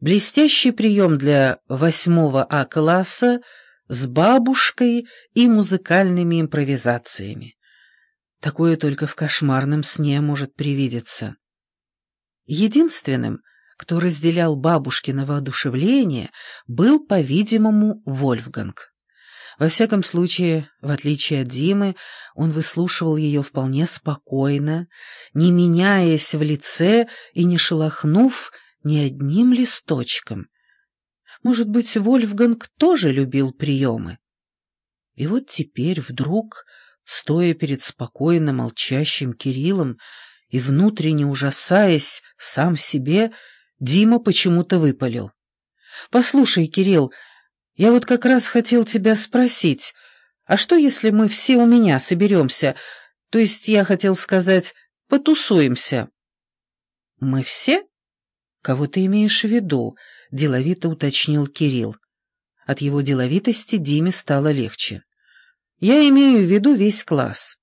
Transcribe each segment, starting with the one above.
Блестящий прием для восьмого А-класса с бабушкой и музыкальными импровизациями. Такое только в кошмарном сне может привидеться. Единственным, кто разделял бабушкино воодушевление, был, по-видимому, Вольфганг. Во всяком случае, в отличие от Димы, он выслушивал ее вполне спокойно, не меняясь в лице и не шелохнув ни одним листочком. Может быть, Вольфганг тоже любил приемы? И вот теперь вдруг, стоя перед спокойно молчащим Кириллом и внутренне ужасаясь сам себе, Дима почему-то выпалил. «Послушай, Кирилл, я вот как раз хотел тебя спросить, а что, если мы все у меня соберемся, то есть я хотел сказать, потусуемся?» «Мы все? Кого ты имеешь в виду?» — деловито уточнил Кирилл. От его деловитости Диме стало легче. «Я имею в виду весь класс.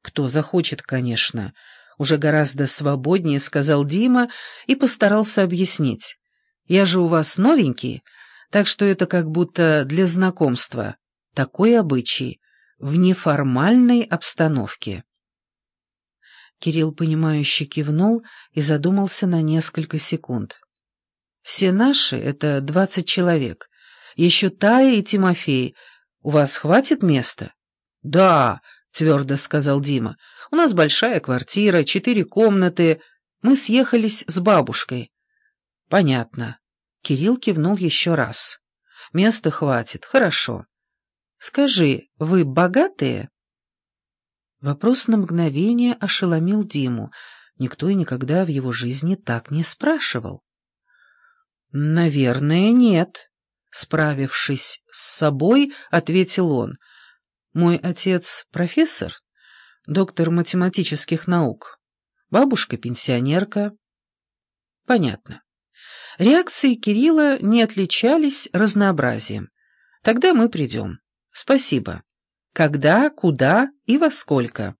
Кто захочет, конечно». Уже гораздо свободнее сказал Дима и постарался объяснить. «Я же у вас новенький, так что это как будто для знакомства. Такой обычай, в неформальной обстановке. Кирилл, понимающе кивнул и задумался на несколько секунд. «Все наши — это двадцать человек. Еще Тая и Тимофей. У вас хватит места?» «Да», — твердо сказал Дима. «У нас большая квартира, четыре комнаты. Мы съехались с бабушкой». «Понятно. Кирилл кивнул еще раз. «Места хватит, хорошо. Скажи, вы богатые?» Вопрос на мгновение ошеломил Диму. Никто и никогда в его жизни так не спрашивал. «Наверное, нет», — справившись с собой, ответил он. «Мой отец профессор, доктор математических наук, бабушка пенсионерка». «Понятно. Реакции Кирилла не отличались разнообразием. Тогда мы придем. Спасибо. Когда, куда и во сколько?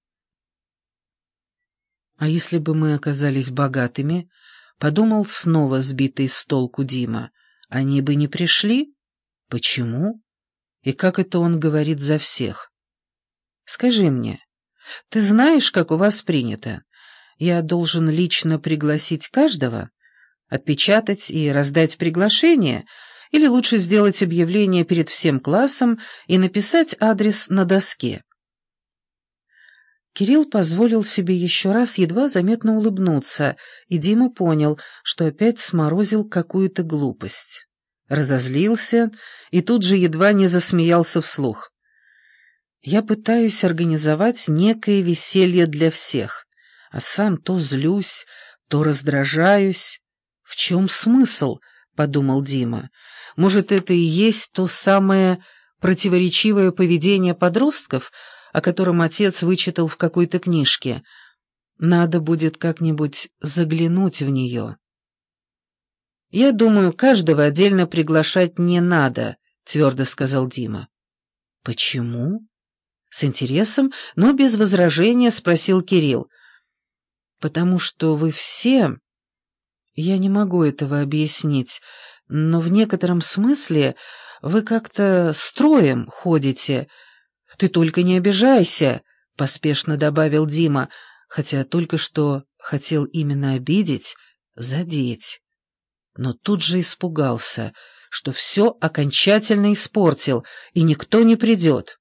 А если бы мы оказались богатыми, подумал снова сбитый с толку Дима, они бы не пришли? Почему? И как это он говорит за всех? Скажи мне, ты знаешь, как у вас принято? Я должен лично пригласить каждого? Отпечатать и раздать приглашение? Или лучше сделать объявление перед всем классом и написать адрес на доске? Кирилл позволил себе еще раз едва заметно улыбнуться, и Дима понял, что опять сморозил какую-то глупость. Разозлился и тут же едва не засмеялся вслух. «Я пытаюсь организовать некое веселье для всех, а сам то злюсь, то раздражаюсь. «В чем смысл?» — подумал Дима. «Может, это и есть то самое противоречивое поведение подростков, о котором отец вычитал в какой-то книжке? Надо будет как-нибудь заглянуть в нее». «Я думаю, каждого отдельно приглашать не надо», — твердо сказал Дима. «Почему?» С интересом, но без возражения спросил Кирилл. «Потому что вы все я не могу этого объяснить, но в некотором смысле вы как-то строем ходите. Ты только не обижайся, — поспешно добавил Дима, хотя только что хотел именно обидеть, задеть. Но тут же испугался, что все окончательно испортил, и никто не придет.